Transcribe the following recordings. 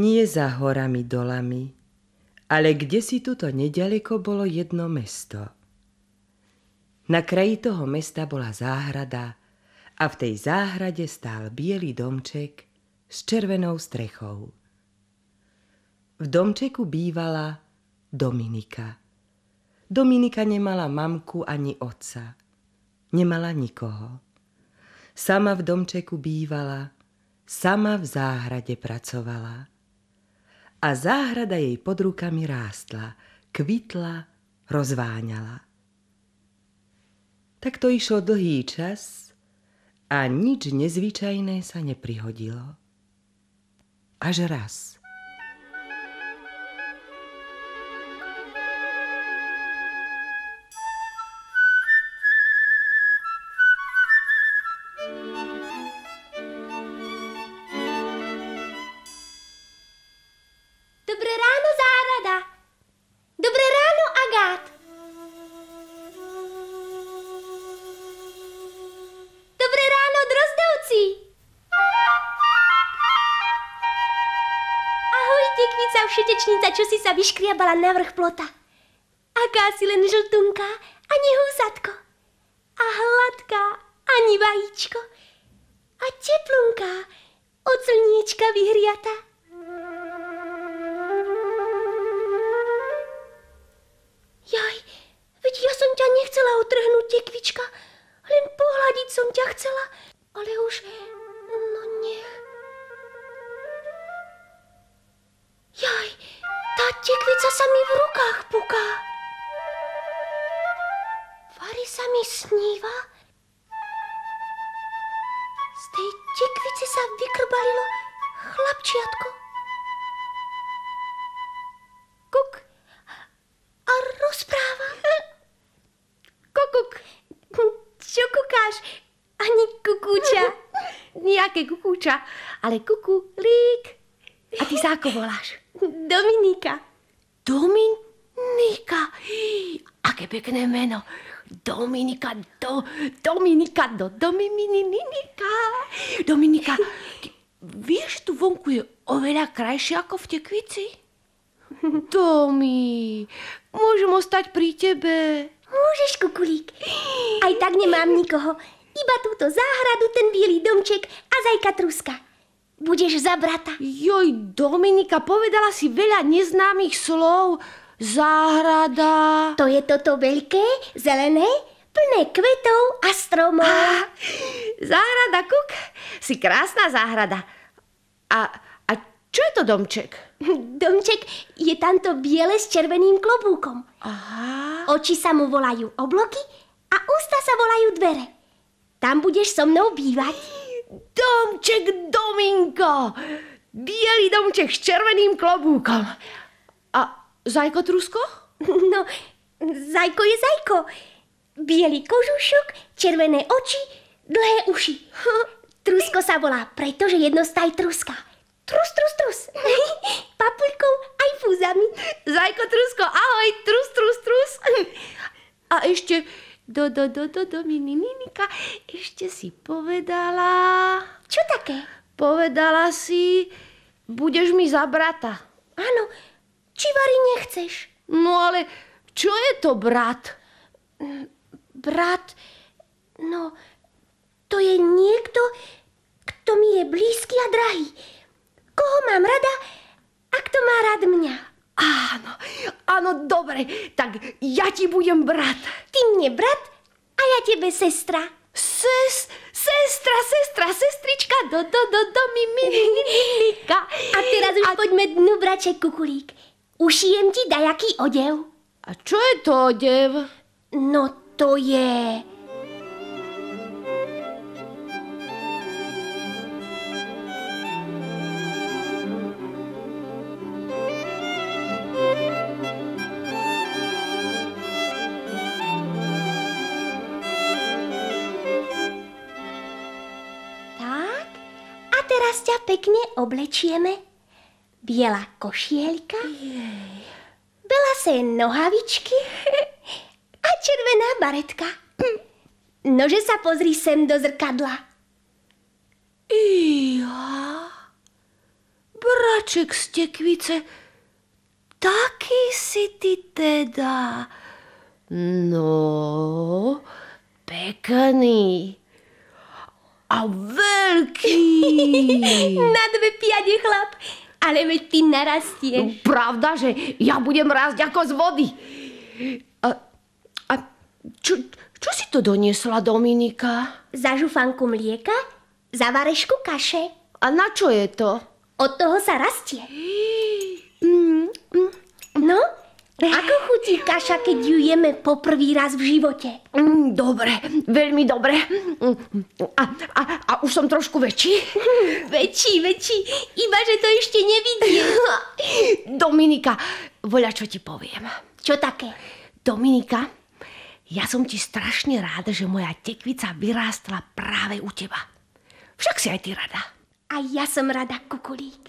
Nie za horami dolami, ale kde si tuto nedaleko bolo jedno mesto. Na kraji toho mesta bola záhrada a v tej záhrade stál biely domček s červenou strechou. V domčeku bývala Dominika. Dominika nemala mamku ani otca. Nemala nikoho. Sama v domčeku bývala, sama v záhrade pracovala. A záhrada jej pod rukami rástla, kvitla, rozváňala. Tak to išlo dlhý čas a nič nezvyčajné sa neprihodilo. Až raz – šetečnica, čo si sa vyškriabala na vrch plota. Aká si len žltunka, ani húsatko. A hladká, ani vajíčko. A teplunká, od slniečka vyhriata. Nijaké kukúča, ale kuku, lík. A ty sa ako voláš? Dominika. Dominika. Aké pekné meno. Dominika, do, Dominika, do, Dominika. Dominika, ty, vieš, tu vonku je oveľa krajšie ako v tekvici? Domi, môžem ostať pri tebe. Môžeš, kukulík. Aj tak nemám nikoho. Iba túto záhradu, ten bielý domček a zajka truska. Budeš za brata. Joj, Dominika, povedala si veľa neznámych slov. Záhrada. To je toto veľké, zelené, plné kvetov a stromov. Ah, záhrada, kuk, si krásna záhrada. A, a čo je to domček? Domček je tamto biele s červeným klobúkom. Aha. Oči sa mu volajú obloky a ústa sa volajú dvere. Tam budeš so mnou bývať. Domček Dominko! Bielý domček s červeným klobúkom. A Zajko Trusko? No, Zajko je Zajko. Bielý kožušok, červené oči, dlhé uši. Trusko sa volá, pretože jednostaj truska. Trus, trus, trus. Papulkou aj fúzami. Zajko Trusko, ahoj, trus, trus, trus. A ešte do, do, do, do, do, minininika, ešte si povedala... Čo také? Povedala si, budeš mi za brata. Áno, či Vary nechceš? No ale čo je to brat? Brat, no, to je niekto, kto mi je blízky a drahý. Koho mám rada a kto má rád mňa. Áno, áno, dobre, tak ja ti budem brat. Ty mne brat a ja tebe sestra. Ses, sestra, sestra, sestrička, do, do, do, do, mi, mi, mi, mi, mi, A teraz už a... poďme dnu, braček Kukulík. Ušijem ti dajaký odev. A čo je to odev? No to je... teraz ťa pekne oblečieme. Biela košielka, Jej. belasé nohavičky a červená baretka. Nože sa pozri sem do zrkadla. Iha, braček z tekvice, taký si ty teda. No, pekný. A veľký. Na dve piade chlap, ale veď ty narastieš. Pravda, že ja budem rásť ako z vody. A, a čo, čo si to doniesla, Dominika? Za žufanku mlieka, za varešku kaše. A na čo je to? Od toho sa rastie. No, ako chutí kaša, keď ju jeme poprvý raz v živote? Mm, dobre, veľmi dobre. Mm, A, a, a už som trošku väčší. Väčší, väčší, iba že to ešte nevidie. Dominika, voľa čo ti poviem. Čo také? Dominika, ja som ti strašne ráda, že moja tekvica vyrástla práve u teba. Však si aj ty rada. A ja som rada, kukulík.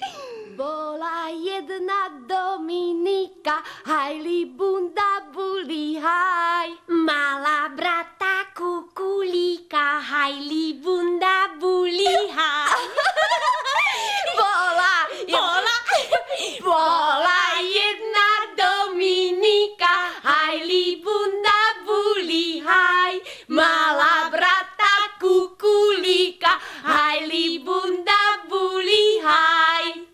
Bola jedna Dominika, hajli bunda buli haj. Mala brata kukulíka, hajli bunda buliha. Bola, Bola, bola jedna Dominika, hajli bunda buli haj. Mala brata kukulíka, hajli bunda buli haj.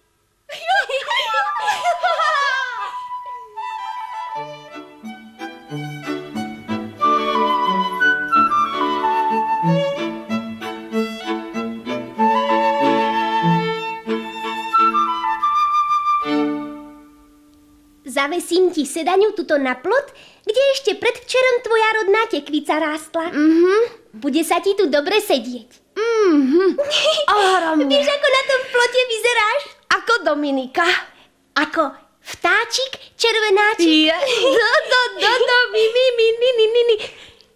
Zavesím ti sedaňu tuto na plot, kde ešte predvčerom tvoja rodná tekvica rástla. Mhm. Bude sa ti tu dobre sedieť. Áramne. Vieš, ako na tom plote vyzeráš? Ako Dominika. Ako vtáčik, červenáčik. Je. Do, do, do, do, mi, mi, mi, ni, ni, ni, ni.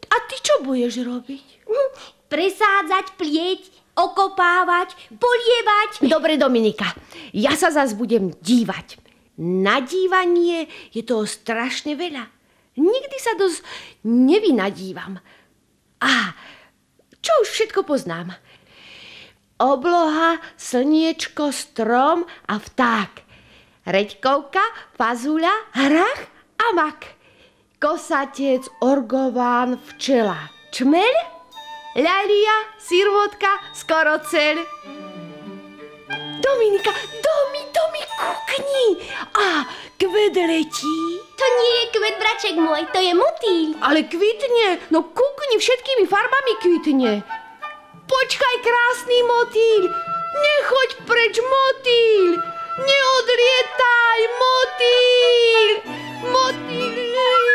A ty čo budeš robiť? Presádzať, plieť, okopávať, polievať. Dobre, Dominika, ja sa zas budem dívať. Na dívanie je toho strašne veľa. Nikdy sa dosť nevynadívam. A čo už všetko poznám? Obloha, slniečko, strom a vták. Reďkovka, fazuľa, hrach a mak. Kosatec, orgován, včela. Čmeľ, ľalia, sirvotka, skoro ceľ. Dominika, Domi, Domi, kukni! A kvet letí. To nie je kvet, braček môj, to je motýl. Ale kvitne, no kukni, všetkými farbami kvitne. Počkaj, krásny motýl, nechoď preč, motýl. Neodlietaj, motýl. Motýl.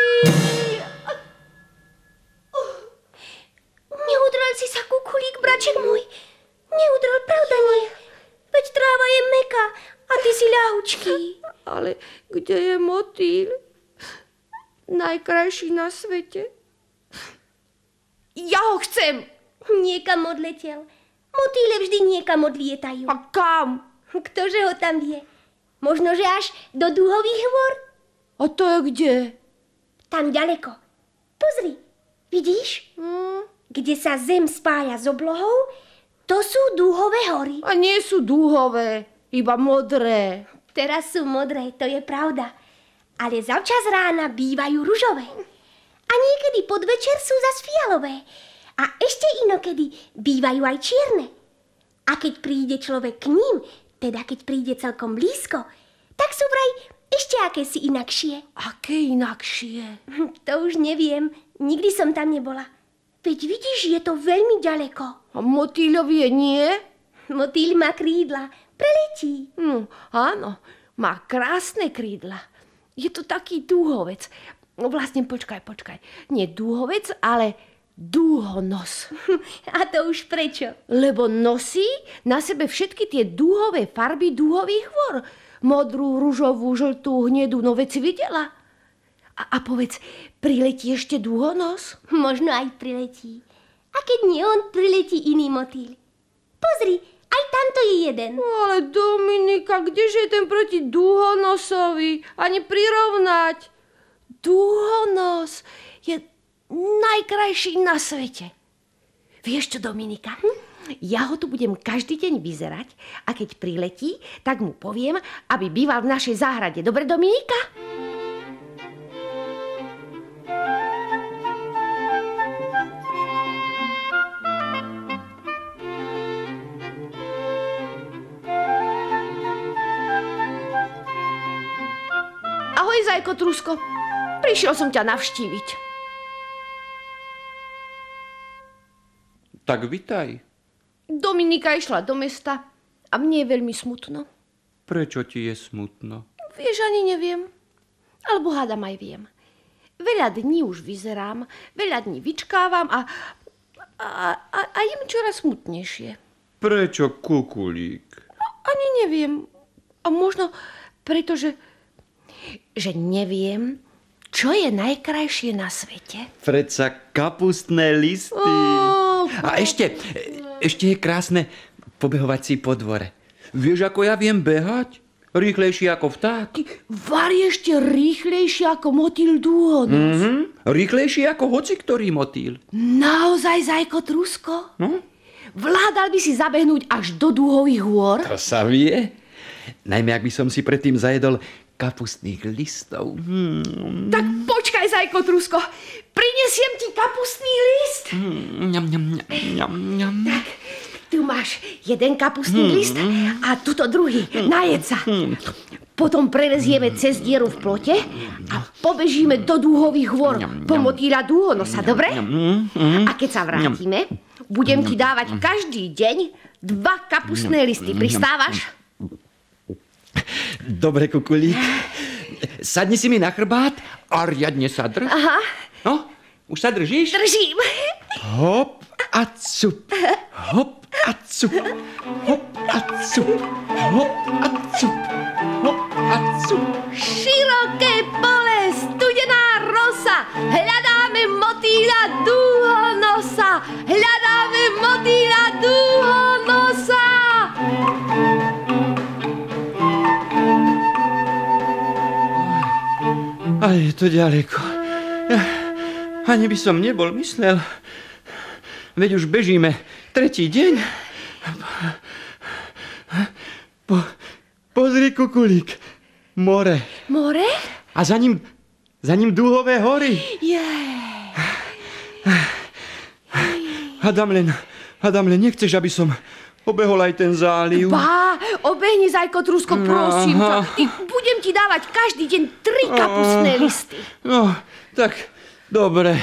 Neudrel si sa, kukulík, braček môj. Neudrel, pravda nie. Veď tráva je meká a ty si ľahučký. Ale kde je motýl? Najkrajší na svete. Ja ho chcem. Niekam odletel. Motýle vždy niekam odlietajú. A kam? Ktože ho tam vie? Možno, že až do dúhových hôr? A to je kde? Tam ďaleko. Pozri, vidíš? Hm? Kde sa zem spája s oblohou, to sú dúhové hory. A nie sú dúhové, iba modré. Teraz sú modré, to je pravda. Ale zavčas rána bývajú ružové. A niekedy podvečer sú zas fialové. A ešte inokedy bývajú aj čierne. A keď príde človek k ním, teda keď príde celkom blízko, tak sú vraj ešte akési inakšie. Aké inakšie? To už neviem, nikdy som tam nebola. Veď vidíš, je to veľmi ďaleko. A motýľovie nie? Motýl má krídla, preletí. Hm, áno, má krásne krídla. Je to taký dúhovec. No vlastne, počkaj, počkaj. Nie dúhovec, ale dúhonos. A to už prečo? Lebo nosí na sebe všetky tie dúhové farby dúhových hvor. Modrú, ružovú, žltú, hnedú, no veď si videla. A, a povedz, priletí ešte dúhonos? Možno aj priletí. A keď nie on, priletí iný motýl. Pozri, aj tamto je jeden. Ale Dominika, kdeže je ten proti dúhonosovi? Ani prirovnať. Dúhonos je najkrajší na svete. Vieš čo, Dominika? Hm? Ja ho tu budem každý deň vyzerať a keď priletí, tak mu poviem, aby býval v našej záhrade. Dobre, Dominika? Ahoj, Zajko Trusko. Prišiel som ťa navštíviť. Tak vitaj. Dominika išla do mesta a mne je veľmi smutno. Prečo ti je smutno? Vieš, ani neviem. Alebo hádam aj viem. Veľa dní už vyzerám, veľa dní vyčkávam a, a, a, a je mi čoraz smutnejšie. Prečo kukulík? Ani neviem. A možno preto, že, že neviem, čo je najkrajšie na svete. Predsa kapustné listy. Ó, A ešte, ešte je krásne pobehovať si po dvore. Vieš, ako ja viem behať? Rýchlejšie ako vták. Vari ešte rýchlejšie ako motýl dúhonos. Mhm. Rýchlejšie ako hoci ktorý motýl. Naozaj, Zajko Trusko? No? Vládal by si zabehnúť až do dúhových hôr? To sa vie. Najmä, ak by som si predtým zajedol kapustných listov. Hmm. Tak počkaj, Zajko Trusko. Prinesiem ti kapustný list. Ňam, ňam, ňam, ňam, ňam. Tu máš jeden kapustný list a tuto druhý. Najed sa. Potom prelezieme cez dieru v plote a pobežíme do dúhových hôr po motýľa dúhonosa, dobre? A keď sa vrátime, budem ti dávať každý deň dva kapustné listy. Pristávaš? Dobre, kukulík. Sadni si mi na chrbát a riadne sa drž. Aha, No, už sa držíš? držím. Hop a cup. Hop a cup. Hop a cup. Hop a cup. Hop a cup. Široké pole, studená rosa, hľadáme motýľa dúhonosa, hľadáme A je to ďaleko. Ja, ani by som nebol myslel. Veď už bežíme tretí deň. Po, pozri, kukulík. More. More? A za ním, za ním dúhové hory. Je. Hadam len, hadam len, nechceš, aby som obehol aj ten záliv? Bá, obehni, Zajko Trusko, prosím ťa. Budem ti dávať každý deň tri kapustné listy. No, tak, dobre.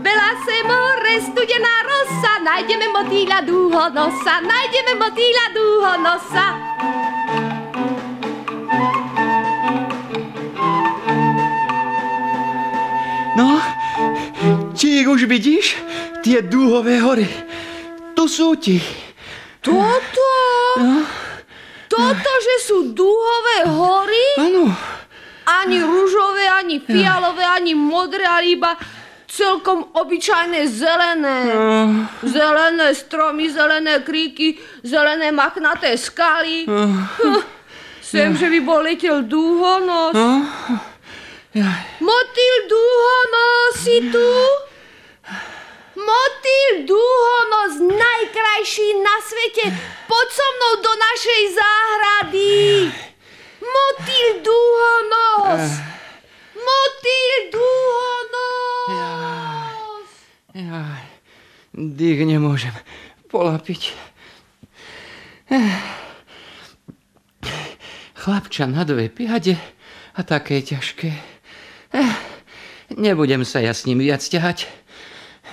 Bela se more, studená rosa, nájdeme motýľa dúhonosa, nájdeme motýľa dúhonosa. No, ich už vidíš? Tie dúhové hory. Tu sú ti. Toto? Toto, že sú dúhové hory? Áno. Ani rúžové, ani fialové, ani modré, ale iba celkom obyčajné zelené. Zelené stromy, zelené kríky, zelené machnaté skaly. Hm, Sem, že by bol letel dúhonos. Motýl dúhonos, si tu? Motýl dúhonos, najkrajší na svete. Poď so mnou do našej záhrady. Motýl dúhonos. Motýl dúhonos. Jaj, dých nemôžem polapiť. Chlapča na dve piade a také ťažké. Nebudem sa ja s ním viac ťahať.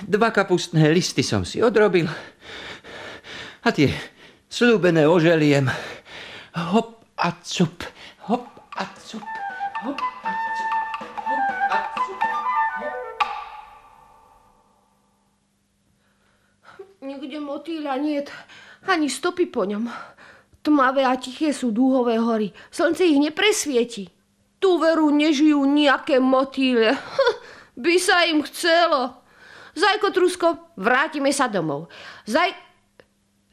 Dva kapustné listy som si odrobil a tie slúbené oželiem. Hop a cup, hop a cup, hop a cup, hop a cup. Nikde motýľa niet, ani stopy po ňom. Tmavé a tiché sú dúhové hory. Slnce ich nepresvieti. Tu veru nežijú nejaké motýle. By sa im chcelo. Zajko Trusko, vrátime sa domov. Zaj...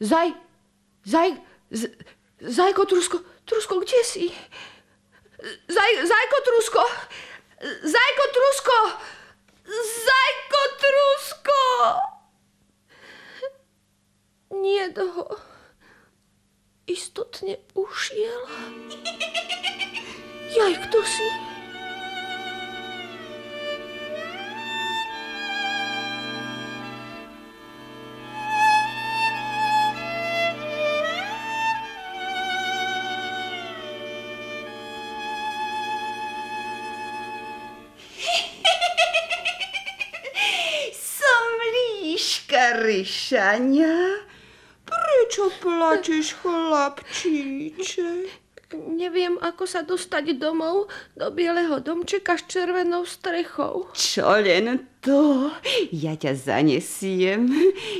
Zaj... Zaj... Z, zajko Trusko, Trusko, kde si? Zaj, zajko Trusko! Zajko Trusko! Zajko Trusko! Nie ho istotne ušiel. Jaj, kto si? Líška ryšania. Prečo plačeš, chlapčíček? Neviem, ako sa dostať domov do bieleho domčeka s červenou strechou. Čo len to? Ja ťa zanesiem.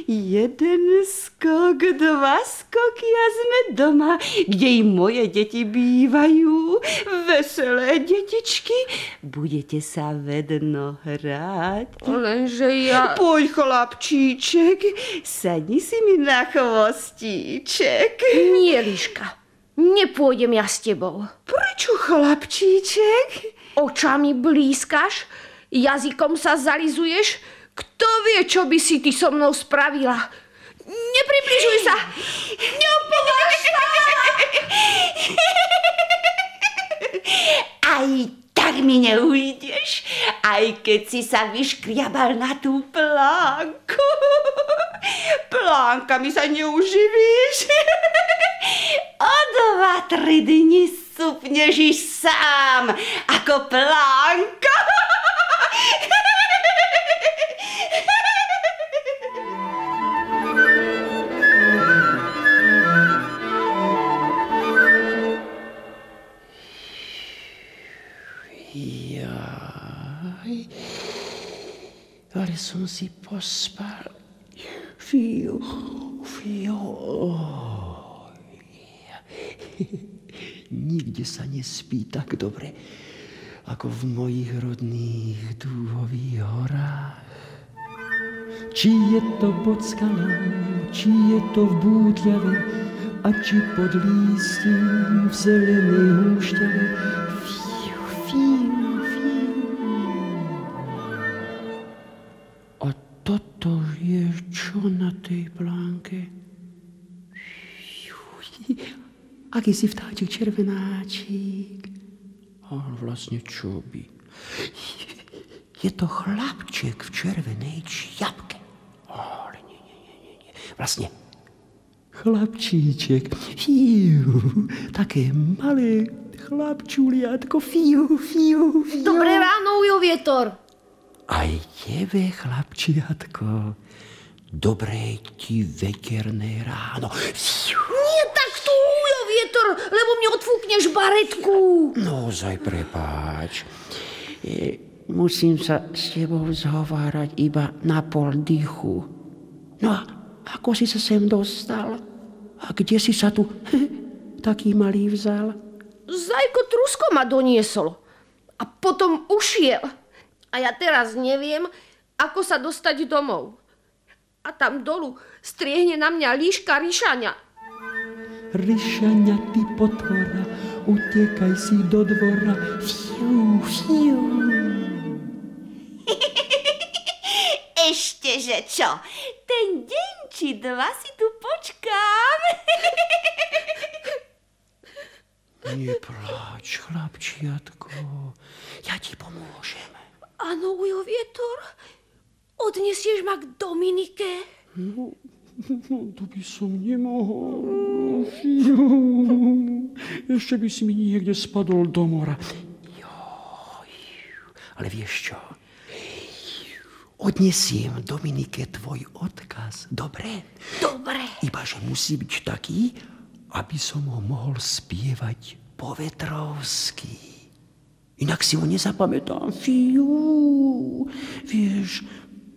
Jeden skok, dva skoky a sme doma, kde i moje deti bývajú. Veselé detičky, budete sa vedno hrať. Lenže ja... Poď, chlapčíček, sadni si mi na chvostíček. Nie, Liška. Nepôjdem ja s tebou. Prečo, chlapčíček? Očami blízkaš, jazykom sa zalizuješ. Kto vie, čo by si ty so mnou spravila? Nepribližuj sa! Neopováž sa! Aj tak mi neujdeš, aj keď si sa vyškriabal na tú plánku. Plánkami sa neuživíš. O tri dni supneš sám ako plánka. Jaj, ale som si pospal. Fiu, fiu. Nikde sa nespí tak dobre, ako v mojich rodných dúhových horách. Či je to pod skalou, či je to v bútľave, a či pod lístím v zelenej húšťave. A toto je čo na tej plánke? Fiu, aký si vtáčik červenáčik. Ale vlastne čo by? Je to chlapček v červenej čiapke. Ale nie, nie, nie, nie, nie. Vlastne chlapčíček. Fiu, také malé chlapčuliatko. Fiu, fiu, fiu. Dobré ráno, Ujo Vietor. Aj tebe, chlapčiatko, dobré ti veterné ráno. Fiu. Vietor, lebo mi odfúkneš baretku. Naozaj prepáč. E, musím sa s tebou zhovárať iba na pol dýchu. No a ako si sa sem dostal? A kde si sa tu taký malý vzal? Zajko Trusko ma doniesol. A potom ušiel. A ja teraz neviem, ako sa dostať domov. A tam dolu striehne na mňa líška ryšania. Ryšania ty potvora, utekaj si do dvora. Fiu, fiu. Ešte, že čo? Ten deň či dva si tu počkám. Nepláč, chlapčiatko, ja ti pomôžem. Áno, Ujo Vietor, odnesieš ma k Dominike. No, to by som nemohol. Ešte by si mi niekde spadol do mora. Ale vieš čo? Odnesiem Dominike tvoj odkaz, dobre? Dobre. Iba, že musí byť taký, aby som ho mohol spievať po vetrovsky. Inak si ho nezapamätám. Fiu, vieš,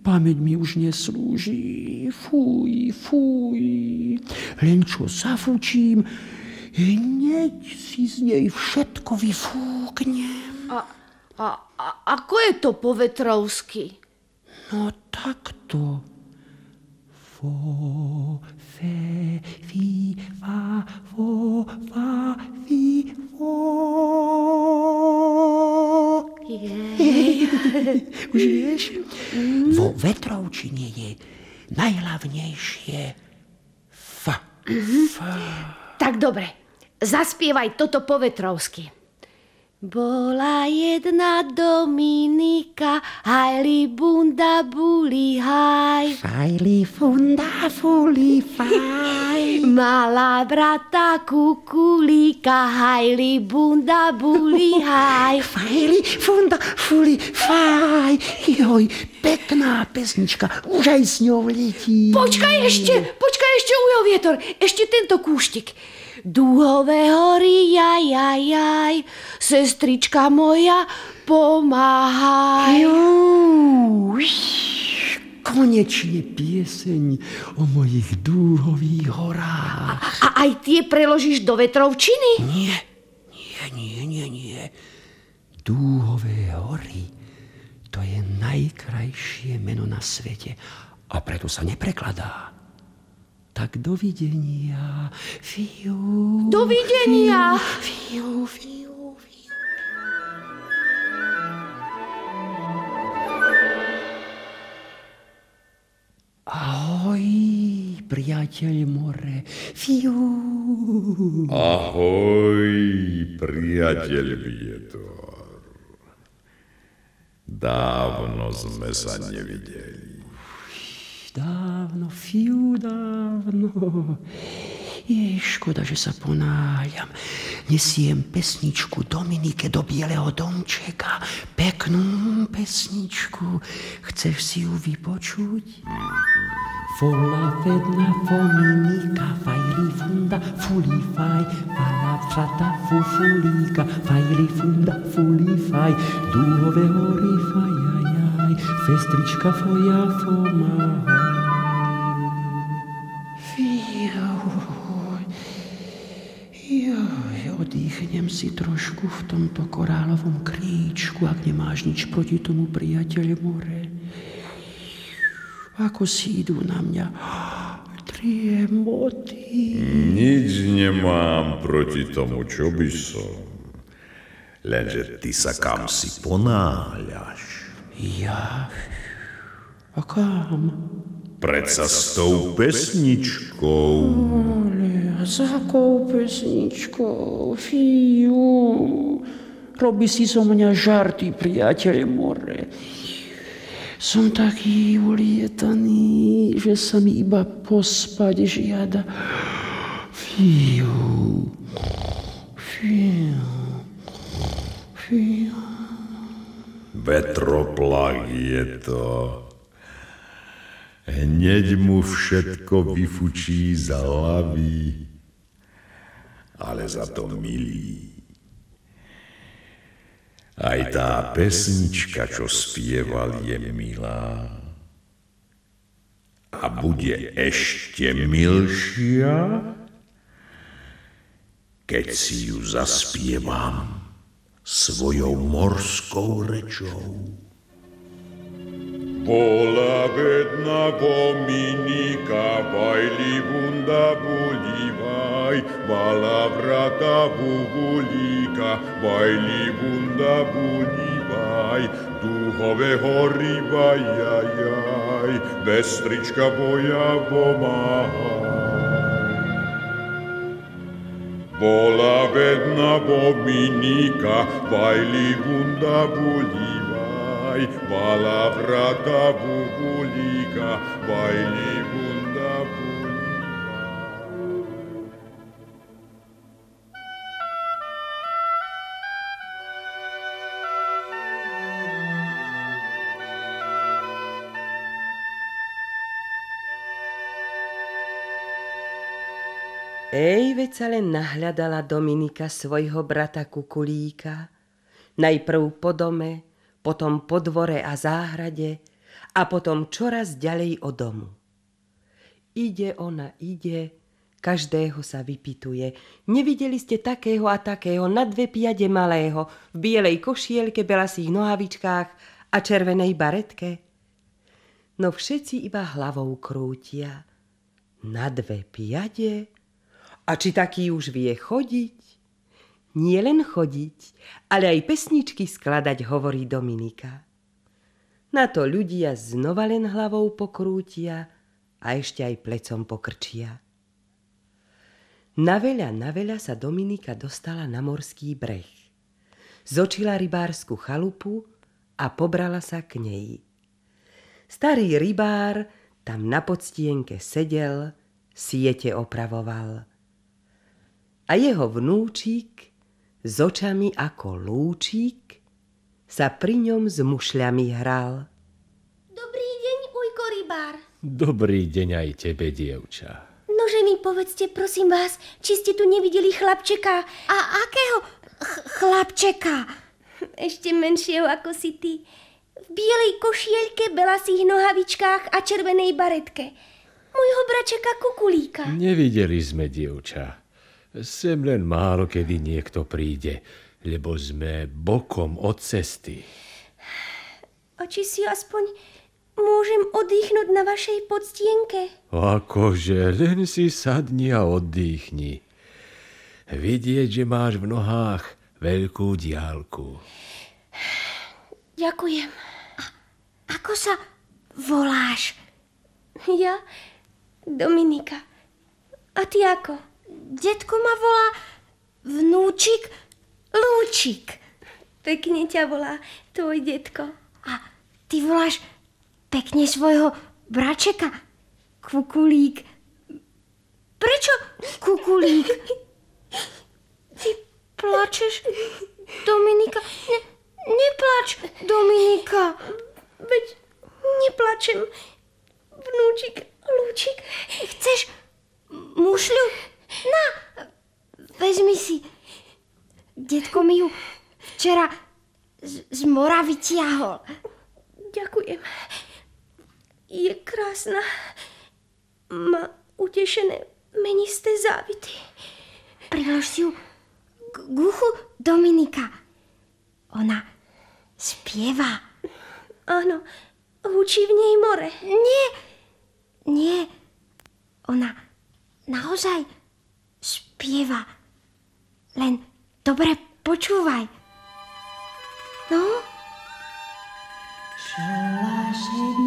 pamäť mi už neslúži. Fuj, fuj. Len čo zafúčím, hneď si z nej všetko vyfúknem. A, a, a ako je to po vetrovsky? No takto. Fo, fe, fi, fa, fo, fa, fi, fo. Už vieš? Vo vetrovčine je najhlavnejšie Tak dobre, zaspievaj toto po vetrovsky. Bola jedna Dominika, hajli bunda buli haj. Fajli funda fuli faj. Mala brata kukulíka, hajli bunda buli haj. Fajli funda fuli faj. Joj, pekná pesnička, už aj s ňou letí. Počkaj ešte, počkaj ešte, ujo vietor, ešte tento kúštik. Dúhové hory, jaj, jaj, jaj, sestrička moja, pomáhaj. Juj, konečne pieseň o mojich dúhových horách. A aj tie preložíš do vetrovčiny? Nie, nie, nie, nie, nie. Dúhové hory, to je najkrajšie meno na svete a preto sa neprekladá. Tak dovidenia, fiu. Dovidenia. Fiu, fiu, fiu. Ahoj, priateľ more, fiu. Ahoj, priateľ vietor. Dávno sme sa nevideli. Dávno, fiu, dávno. Je škoda, že sa ponáhľam. Nesiem pesničku Dominike do Bieleho domčeka. Peknú pesničku. Chceš si ju vypočuť? Fola vedna fominika, fajli funda, fuli faj, fala frata fufulika, fajli funda, fuli faj, dúhové hory fajajaj, festrička foja fomahaj. Oddychnem si trošku v tomto korálovom kríčku, ak nemáš nič proti tomu, priateľ more. Ako si idú na mňa triemoty. Nič nemám proti tomu, čo by som. Lenže ty sa kam si ponáhľaš. Ja? A kam? Predsa s tou pesničkou. Ale za akou pesničkou? Fiu. Robí si zo mňa žarty, priateľ more. Som taký ulietaný, že sa mi iba pospať žiada. Fiu. Fiu. Fiu. Vetroplach je to. Hneď mu všetko vyfučí za hlavy, ale za to milý. Aj tá pesnička, čo spieval, je milá. A bude ešte milšia, keď si ju zaspievam svojou morskou rečou. Vola vedna vominica vai livunda bulivai, malavrata vuvulica vai livunda bulivai, duhove horrivai ai ai, vestrička voja vomai. Vola vedna vominica vai livunda bulivai, bulivaj, Vala vrata bubulika, bajli bunda buliva. Ej, veď sa len nahľadala Dominika svojho brata Kukulíka, najprv po dome, potom po dvore a záhrade a potom čoraz ďalej od domu. Ide ona, ide, každého sa vypituje. Nevideli ste takého a takého na dve piade malého, v bielej košielke, belasých nohavičkách a červenej baretke? No všetci iba hlavou krútia. Na dve piade? A či taký už vie chodiť? Nie len chodiť, ale aj pesničky skladať, hovorí Dominika. Na to ľudia znova len hlavou pokrútia a ešte aj plecom pokrčia. Na veľa, na veľa sa Dominika dostala na morský breh. Zočila rybársku chalupu a pobrala sa k nej. Starý rybár tam na podstienke sedel, siete opravoval. A jeho vnúčík s očami ako lúčík sa pri ňom s mušľami hral. Dobrý deň, ujko rybár. Dobrý deň aj tebe, dievča. Nože mi povedzte, prosím vás, či ste tu nevideli chlapčeka. A akého ch- chlapčeka? Ešte menšieho ako si ty. V bielej košielke, belasých nohavičkách a červenej baretke. Môjho bračeka Kukulíka. Nevideli sme, dievča. Sem len málo kedy niekto príde, lebo sme bokom od cesty. A či si aspoň môžem oddychnúť na vašej podstienke? Akože, len si sadni a oddychni. Vidieť, že máš v nohách veľkú diálku. Ďakujem. Ako sa voláš? Ja? Dominika. A ty ako? Detko ma volá vnúčik Lúčik. Pekne ťa volá tvoj detko. A ty voláš pekne svojho bračeka Kukulík. Prečo Kukulík? Ty plačeš, Dominika? Ne, neplač, Dominika. Veď neplačem. Vnúčik, lúčik. Chceš mušľu? Na, vezmi si. Detko mi ju včera z, z mora vytiahol. Ďakujem. Je krásna. Má utešené menisté závity. Prilož si ju k k uchu Dominika. Ona spieva. Áno, hučí v nej more. Nie, nie. Ona naozaj spieva. Len dobre počúvaj. No? Duhové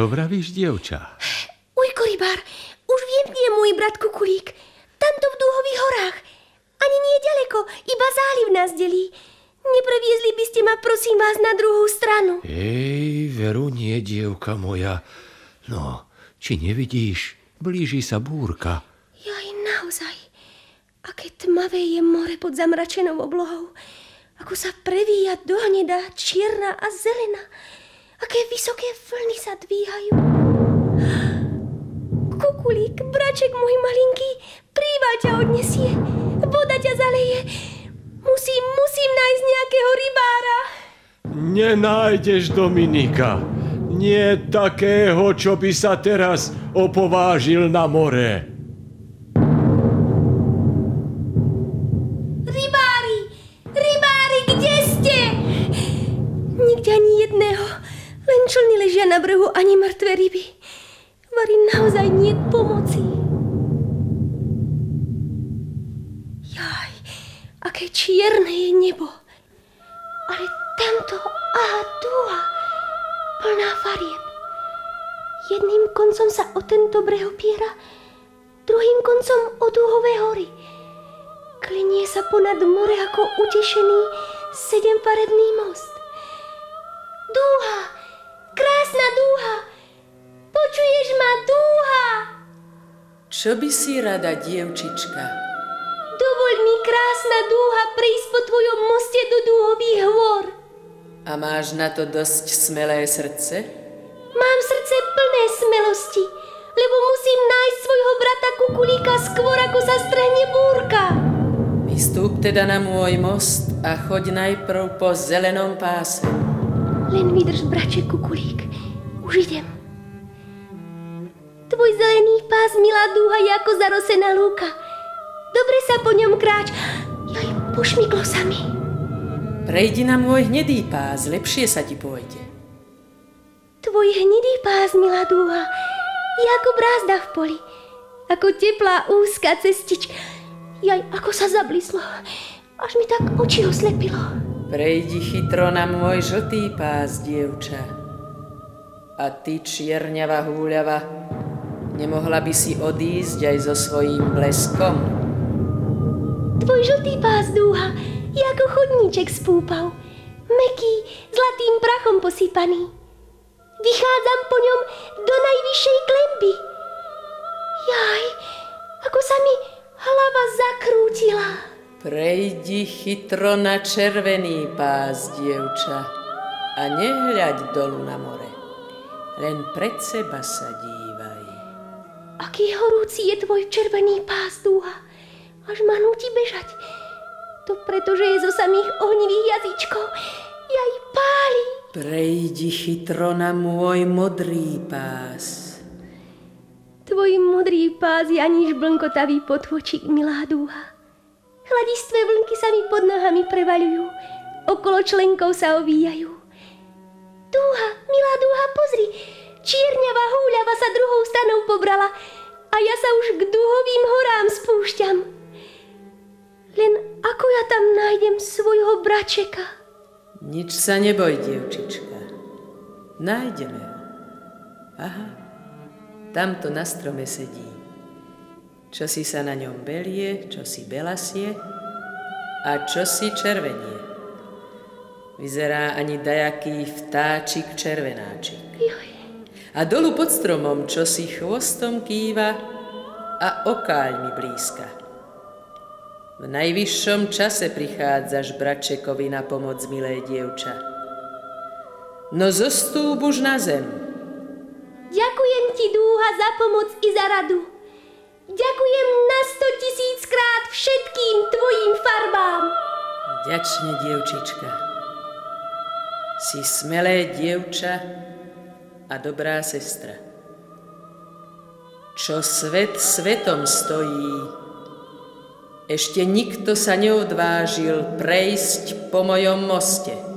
Čo vravíš, dievča? Ujko rybár, už viem, kde je môj brat Kukulík. Tamto v Dúhových horách. Ani nie ďaleko, iba záliv nás delí. Nepreviezli by ste ma, prosím vás, na druhú stranu. Ej, veru nie, dievka moja. No, či nevidíš? Blíži sa búrka. Jaj, naozaj. Aké tmavé je more pod zamračenou oblohou. Ako sa prevíja do hnedá, čierna a zelená. Aké vysoké vlny sa dvíhajú. Kukulík, braček môj malinký, príval ťa odnesie. Voda ťa zaleje. Musím, musím nájsť nejakého rybára. Nenájdeš Dominika. Nie takého, čo by sa teraz opovážil na more. Brehu ani mŕtve ryby. Vary naozaj nie pomoci. Jaj, aké čierne je nebo. Ale tamto, aha, plná farieb. Jedným koncom sa o tento breh opiera, druhým koncom o dúhové hory. Klinie sa ponad more ako utešený sedemfarebný most. Dúha! Krásna dúha! Počuješ ma, dúha! Čo by si rada, dievčička? Dovoľ mi, krásna dúha, prísť po tvojom moste do dúhových hôr. A máš na to dosť smelé srdce? Mám srdce plné smelosti, lebo musím nájsť svojho brata Kukulíka skôr, ako sa strhne búrka. Vystúp teda na môj most a choď najprv po zelenom páse. Len vydrž, brače Kukulík. Už idem. Tvoj zelený pás, milá dúha, je ako zarosená lúka. Dobre sa po ňom kráč. Joj, pošmyklo sa mi. Prejdi na môj hnedý pás, lepšie sa ti pôjde. Tvoj hnedý pás, milá dúha, je ako brázda v poli. Ako teplá úzka cestička. Jaj, ako sa zablislo. Až mi tak oči oslepilo. Prejdi chytro na môj žltý pás, dievča. A ty, čierňava húľava, nemohla by si odísť aj so svojím bleskom? Tvoj žltý pás dúha ako chodníček z púpav. Meký, zlatým prachom posypaný. Vychádzam po ňom do najvyššej klemby. Jaj, ako sa mi hlava zakrútila. Prejdi chytro na červený pás, dievča, a nehľaď dolu na more. Len pred seba sa dívaj. Aký horúci je tvoj červený pás, dúha. Až ma núti bežať. To preto, že je zo samých ohnivých jazyčkov. Jaj páli. Prejdi chytro na môj modrý pás. Tvoj modrý pás je aniž blnkotavý potvočík, milá dúha. Chladistvé vlnky sa mi pod nohami prevaľujú. Okolo členkov sa ovíjajú. Dúha, milá dúha, pozri. Čierňavá húľava sa druhou stranou pobrala a ja sa už k dúhovým horám spúšťam. Len ako ja tam nájdem svojho bračeka? Nič sa neboj, dievčička. Nájdeme ho. Aha, tamto na strome sedí. Čo si sa na ňom belie, čo si belasie a čo si červenie. Vyzerá ani dajaký vtáčik červenáčik. A dolu pod stromom, čo si chvostom kýva a okáľ mi blízka. V najvyššom čase prichádzaš bračekovi na pomoc, milé dievča. No zostúp už na zem. Ďakujem ti, dúha, za pomoc i za radu. Ďakujem na sto tisíc krát všetkým tvojim farbám. Ďačne, dievčička. Si smelé dievča a dobrá sestra. Čo svet svetom stojí, ešte nikto sa neodvážil prejsť po mojom moste.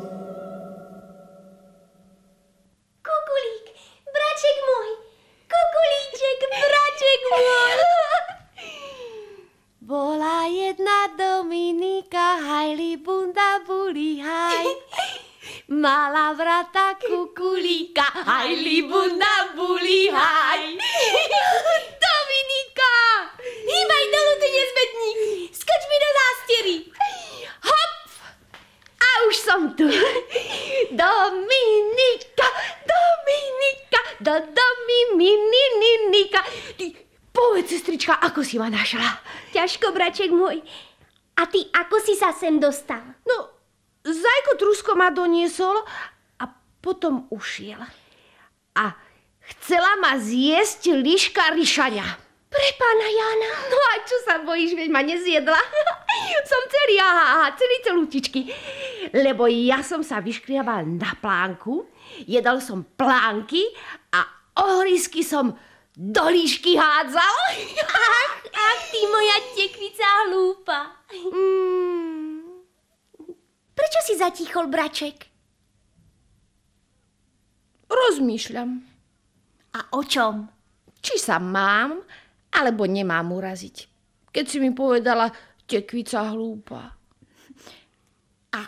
Bunda buli haj. Mala vrata kukulíka, hajli bunda buli haj. Dominika, hýbaj dolu ten nezbedník, skoč mi do zástiery. Hop! A už som tu. Dominika, Dominika, do Domininika. Ty, povedz, sestrička, ako si ma našla? Ťažko, braček môj. A ty ako si sa sem dostal? No, Zajko Trusko ma doniesol a potom ušiel. A chcela ma zjesť liška ryšania. Pre pána Jána. No a čo sa bojíš, veď ma nezjedla? som celý, aha, aha, celý celútičky. Lebo ja som sa vyškriabal na plánku, jedal som plánky a ohrisky som do líšky hádzal. ach, ach, ty moja tekvica hlúpa. Mm. Prečo si zatíchol, braček? Rozmýšľam. A o čom? Či sa mám, alebo nemám uraziť. Keď si mi povedala, tekvica hlúpa. A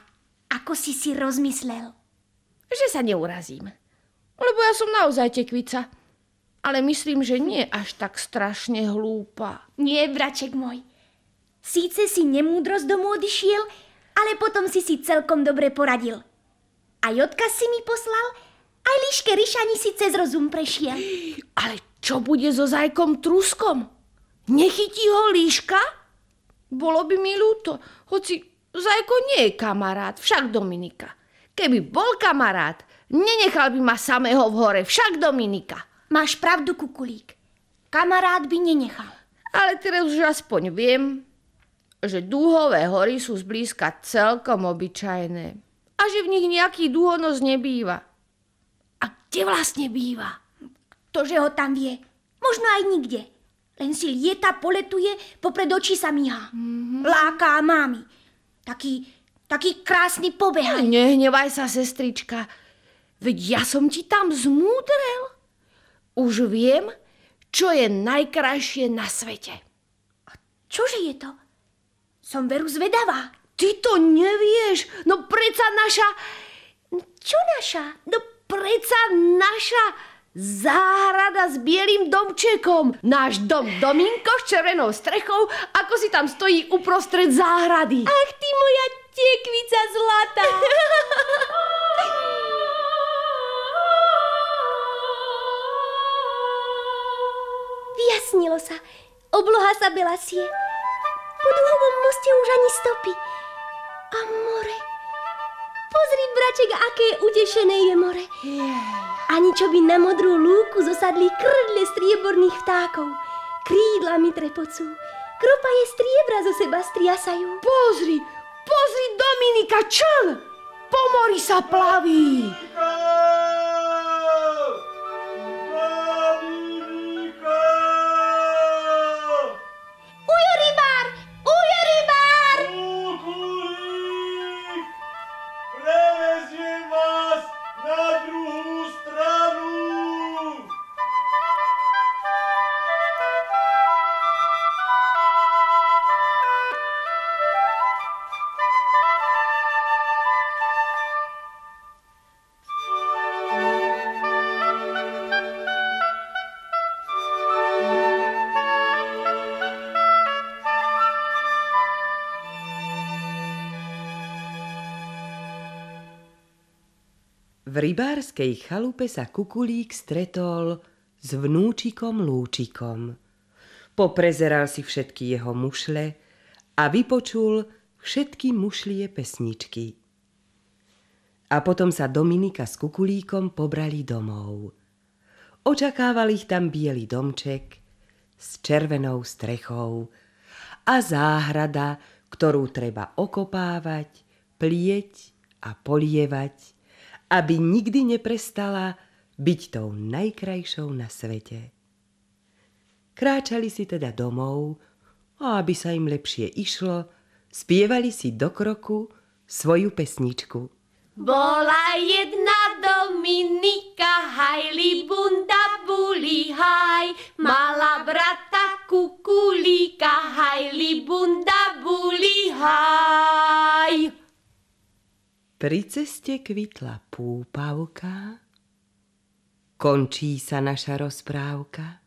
ako si si rozmyslel? Že sa neurazím. Lebo ja som naozaj tekvica. Ale myslím, že nie až tak strašne hlúpa. Nie, braček môj. Síce si nemúdrosť do módy šiel, ale potom si si celkom dobre poradil. Aj odkaz si mi poslal, aj líške ryšani si cez rozum prešiel. Ale čo bude so zajkom Truskom? Nechytí ho líška? Bolo by mi ľúto, hoci zajko nie je kamarát, však Dominika. Keby bol kamarát, nenechal by ma samého v hore, však Dominika. Máš pravdu, Kukulík. Kamarát by nenechal. Ale teraz už aspoň viem, že dúhové hory sú zblízka celkom obyčajné a že v nich nejaký dúhonos nebýva. A kde vlastne býva? To, že ho tam vie. možno aj nikde. Len si lieta, poletuje, popred očí sa míha. Mm-hmm. Láká mámy. Taký, taký krásny pobehaj. Nehnevaj sa, sestrička. Veď ja som ti tam zmúdrel. Už viem, čo je najkrajšie na svete. Čože je to? Som veru zvedavá. Ty to nevieš, no preca naša... Čo naša? No preca naša záhrada s bielým domčekom. Náš dom Dominko s červenou strechou, ako si tam stojí uprostred záhrady. Ach ty moja tekvica zlatá. Vyjasnilo sa. Obloha sa belasie. Po duhovom moste už ani stopy. A more. Pozri, braček, aké utešené je more. Ani čo by na modrú lúku zosadli krdle strieborných vtákov. Krídlami trepocú. Kropa je striebra zo seba striasajú. Pozri, pozri Dominika, čl! Po mori sa plaví. Ujo V rybárskej chalupe sa kukulík stretol s vnúčikom Lúčikom. Poprezeral si všetky jeho mušle a vypočul všetky mušlie pesničky. A potom sa Dominika s kukulíkom pobrali domov. Očakával ich tam biely domček s červenou strechou a záhrada, ktorú treba okopávať, plieť a polievať, aby nikdy neprestala byť tou najkrajšou na svete. Kráčali si teda domov a aby sa im lepšie išlo, spievali si do kroku svoju pesničku. Bola jedna Dominika, hajli bunda buli haj. Mala brata kukulíka, hajli bunda buli haj. Pri ceste kvitla púpavka, končí sa naša rozprávka.